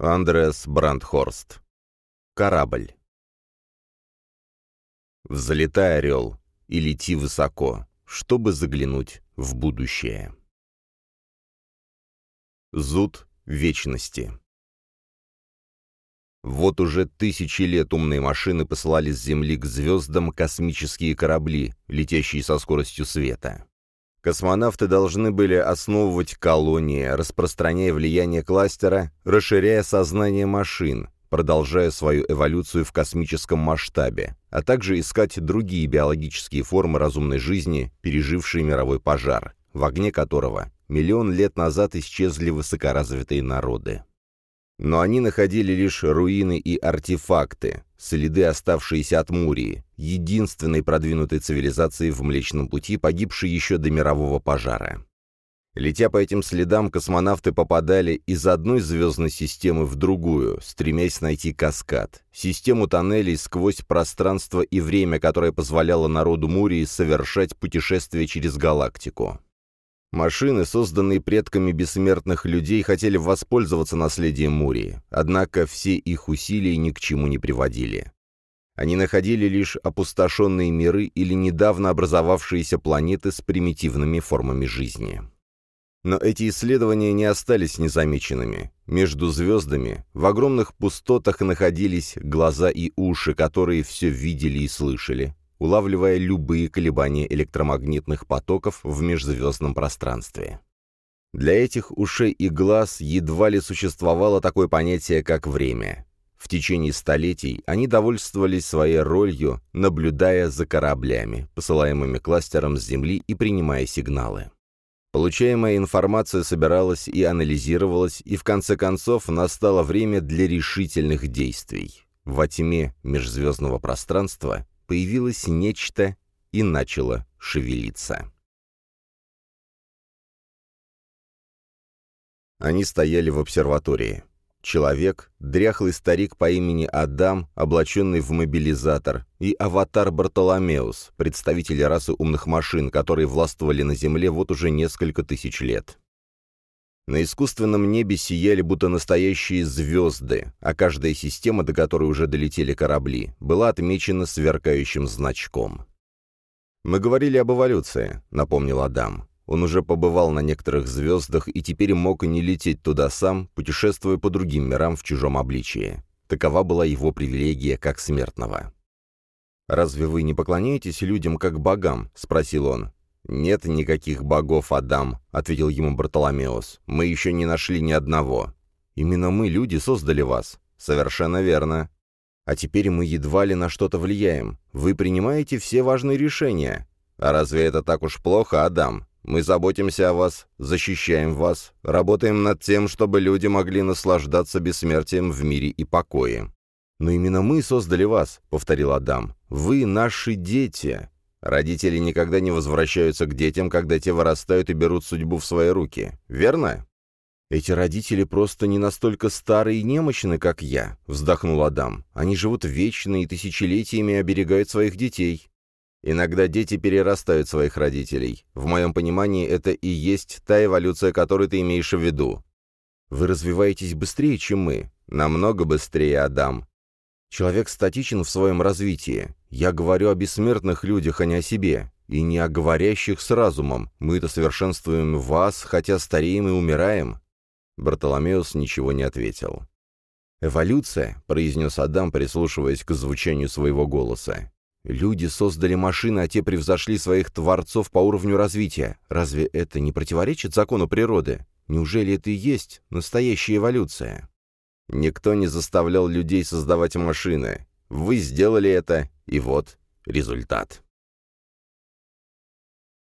Андреас Брандхорст. Корабль. Взлетай, орел, и лети высоко, чтобы заглянуть в будущее. Зуд вечности. Вот уже тысячи лет умные машины посылали с Земли к звездам космические корабли, летящие со скоростью света. Космонавты должны были основывать колонии, распространяя влияние кластера, расширяя сознание машин, продолжая свою эволюцию в космическом масштабе, а также искать другие биологические формы разумной жизни, пережившие мировой пожар, в огне которого миллион лет назад исчезли высокоразвитые народы. Но они находили лишь руины и артефакты, следы, оставшиеся от Мурии, единственной продвинутой цивилизации в Млечном Пути, погибшей еще до мирового пожара. Летя по этим следам, космонавты попадали из одной звездной системы в другую, стремясь найти каскад, систему тоннелей сквозь пространство и время, которое позволяло народу Мурии совершать путешествие через галактику. Машины, созданные предками бессмертных людей, хотели воспользоваться наследием Мурии, однако все их усилия ни к чему не приводили. Они находили лишь опустошенные миры или недавно образовавшиеся планеты с примитивными формами жизни. Но эти исследования не остались незамеченными. Между звездами в огромных пустотах находились глаза и уши, которые все видели и слышали, улавливая любые колебания электромагнитных потоков в межзвездном пространстве. Для этих ушей и глаз едва ли существовало такое понятие, как время. В течение столетий они довольствовались своей ролью, наблюдая за кораблями, посылаемыми кластером с Земли и принимая сигналы. Получаемая информация собиралась и анализировалась, и в конце концов настало время для решительных действий. Во тьме межзвездного пространства появилось нечто и начало шевелиться. Они стояли в обсерватории. Человек, дряхлый старик по имени Адам, облаченный в мобилизатор, и аватар Бартоломеус, представители расы умных машин, которые властвовали на Земле вот уже несколько тысяч лет. На искусственном небе сияли будто настоящие звезды, а каждая система, до которой уже долетели корабли, была отмечена сверкающим значком. «Мы говорили об эволюции», — напомнил Адам. Он уже побывал на некоторых звездах и теперь мог не лететь туда сам, путешествуя по другим мирам в чужом обличии. Такова была его привилегия как смертного. «Разве вы не поклоняетесь людям как богам?» — спросил он. «Нет никаких богов, Адам», — ответил ему Бартоломеос. «Мы еще не нашли ни одного. Именно мы, люди, создали вас». «Совершенно верно. А теперь мы едва ли на что-то влияем. Вы принимаете все важные решения. А разве это так уж плохо, Адам? Мы заботимся о вас, защищаем вас, работаем над тем, чтобы люди могли наслаждаться бессмертием в мире и покое». «Но именно мы создали вас», — повторил Адам. «Вы наши дети. Родители никогда не возвращаются к детям, когда те вырастают и берут судьбу в свои руки. Верно? «Эти родители просто не настолько старые и немощны, как я», — вздохнул Адам. «Они живут вечно и тысячелетиями оберегают своих детей». «Иногда дети перерастают своих родителей. В моем понимании, это и есть та эволюция, которую ты имеешь в виду». «Вы развиваетесь быстрее, чем мы». «Намного быстрее, Адам. Человек статичен в своем развитии. Я говорю о бессмертных людях, а не о себе. И не о говорящих с разумом. Мы-то совершенствуем вас, хотя стареем и умираем». Бартоломеус ничего не ответил. «Эволюция», — произнес Адам, прислушиваясь к звучанию своего голоса. «Люди создали машины, а те превзошли своих творцов по уровню развития. Разве это не противоречит закону природы? Неужели это и есть настоящая эволюция?» Никто не заставлял людей создавать машины. Вы сделали это, и вот результат.